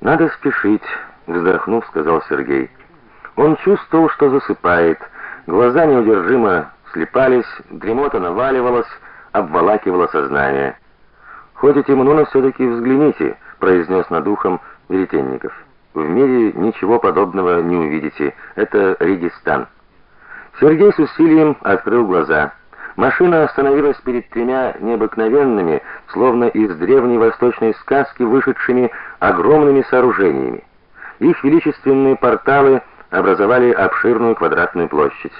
Надо спешить, вздохнув, сказал Сергей. Он чувствовал, что засыпает. Глаза неудержимо слепались, дремота наваливалась, обволакивала сознание. Хоть и темно, но все таки взгляните, произнес над ухом Веретенников. В мире ничего подобного не увидите. Это Регистан. Сергей с усилием открыл глаза. Машина остановилась перед тремя необыкновенными, словно из древней восточной сказки вышедшими огромными сооружениями. Их величественные порталы образовали обширную квадратную площадь.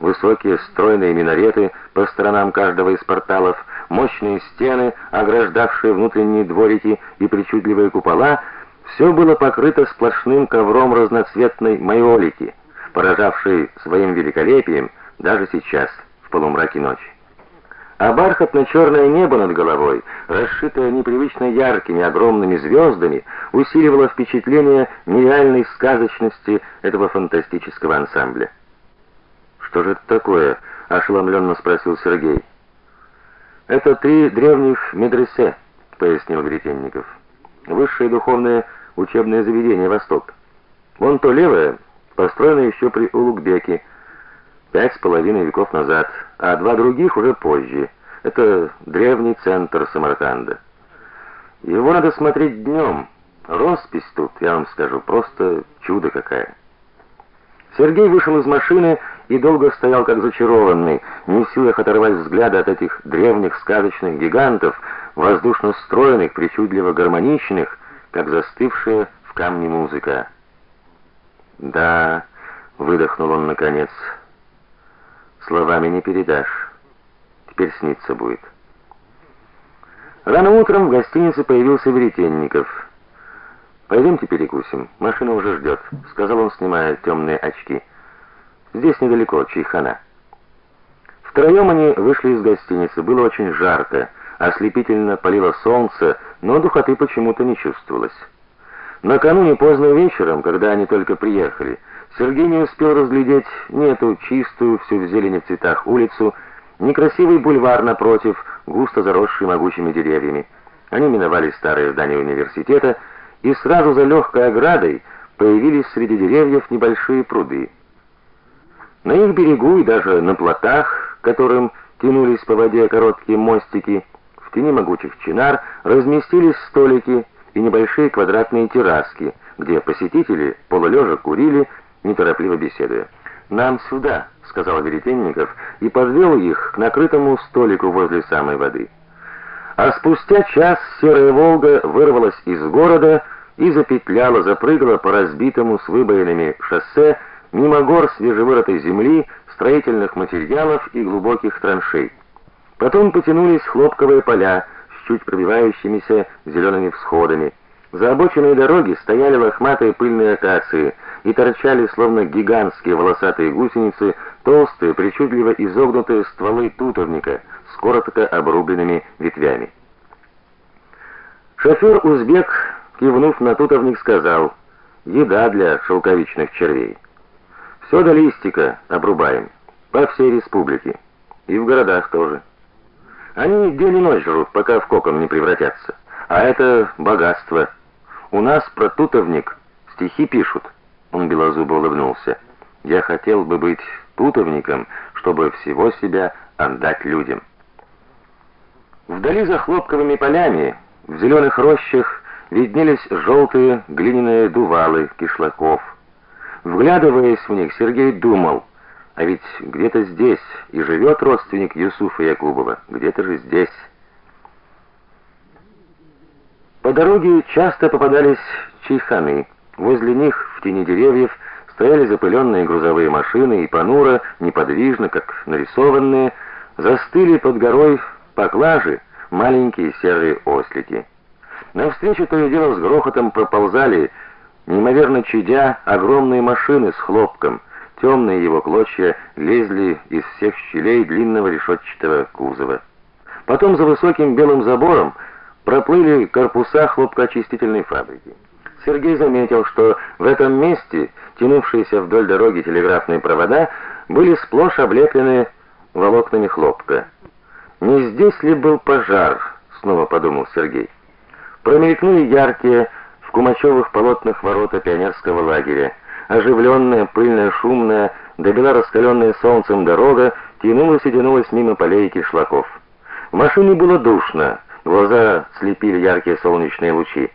Высокие стройные минареты по сторонам каждого из порталов, мощные стены, ограждавшие внутренние дворики и причудливые купола, все было покрыто сплошным ковром разноцветной майолики, поражавшей своим великолепием даже сейчас в полумраке ночи. А бархатно-черное небо над головой, расшитое непривычно яркими огромными звездами, усиливало впечатление нереальной сказочности этого фантастического ансамбля. Что же это такое? ошеломленно спросил Сергей. Это три древних медресе, пояснил Веретенников. Высшее духовное учебное заведение Восток. Вон то левое построено еще при Улугбеке, пять с половиной веков назад, а два других уже позже. Это древний центр Самарканда. Его надо смотреть днем. Роспись тут, я вам скажу, просто чудо какая. Сергей вышел из машины и долго стоял как зачарованный, не в силах оторвать взгляда от этих древних сказочных гигантов, воздушно стройных, причудливо гармоничных, как застывшая в камне музыка. Да, выдохнул он наконец. Словами не передашь. Теперь снится будет. Рано утром в гостинице появился Веретенников. Пойдемте перекусим. Машина уже ждет», — сказал он, снимая темные очки. Здесь недалеко, Чайхана. Втроем они вышли из гостиницы. Было очень жарко, ослепительно палило солнце, но духоты почему-то не чувствовалось. Накануне поздно вечером, когда они только приехали, Сергей не успел разглядеть ни эту чистую, всю в зелени цветах улицу, ни красивый бульвар напротив, густо заросший могучими деревьями. Они миновали старое здание университета, и сразу за легкой оградой появились среди деревьев небольшие пруды. На их берегу и даже на плотах, которым тянулись по воде короткие мостики, в тени могучих чинар разместились столики и небольшие квадратные терраски, где посетители полулежа курили неторопливо беседуя. "Нам сюда", сказал Веретенников и подвел их к накрытому столику возле самой воды. А спустя час серая Волга вырвалась из города и запетляла, запрыгала по разбитому с выбоинами шоссе мимо гор свежевырытой земли, строительных материалов и глубоких траншей. Потом потянулись хлопковые поля с чуть пробивающимися зелеными всходами. За обочиной дороги стояли лохматые пыльные акации и торчали словно гигантские волосатые гусеницы толстые, причудливо изогнутые стволы тутовника с коротко обрубленными ветвями. Шофер узбек, кивнув на тутовник, сказал: "Еда для шелковичных червей. Все до листика обрубаем по всей республике и в городах тоже. Они день и ночь жрут, пока в кокон не превратятся. А это богатство. У нас про тутовник стихи пишут. Он белозубо улыбнулся. Я хотел бы быть тутовником, чтобы всего себя отдать людям. Вдали за хлопковыми полями, в зеленых рощах виднелись желтые глиняные дувалы кишлаков. Вглядываясь в них, Сергей думал: а ведь где-то здесь и живет родственник Юсуфа Якубова, где-то же здесь. По дороге часто попадались чайханы. Возле них в тени деревьев стояли запыленные грузовые машины и понуро, неподвижно, как нарисованные, застыли под горой поклажи маленькие серые ослики. Навстречу то и дело с грохотом проползали, неимоверно чадя, огромные машины с хлопком. Темные его клочья лезли из всех щелей длинного решетчатого кузова. Потом за высоким белым забором проплыли корпуса хлопкоочистительной фабрики. Сергей заметил, что в этом месте тянувшиеся вдоль дороги телеграфные провода были сплошь облеплены волокнами хлопка. Не здесь ли был пожар, снова подумал Сергей. Промелькнули яркие в кумачевых полотнах ворота пионерского лагеря. Оживленная, пыльная, шумная, добела раскаленная солнцем дорога тянулась и тянулась мимо полей и кишлаков. В машине было душно, глаза слепили яркие солнечные лучи.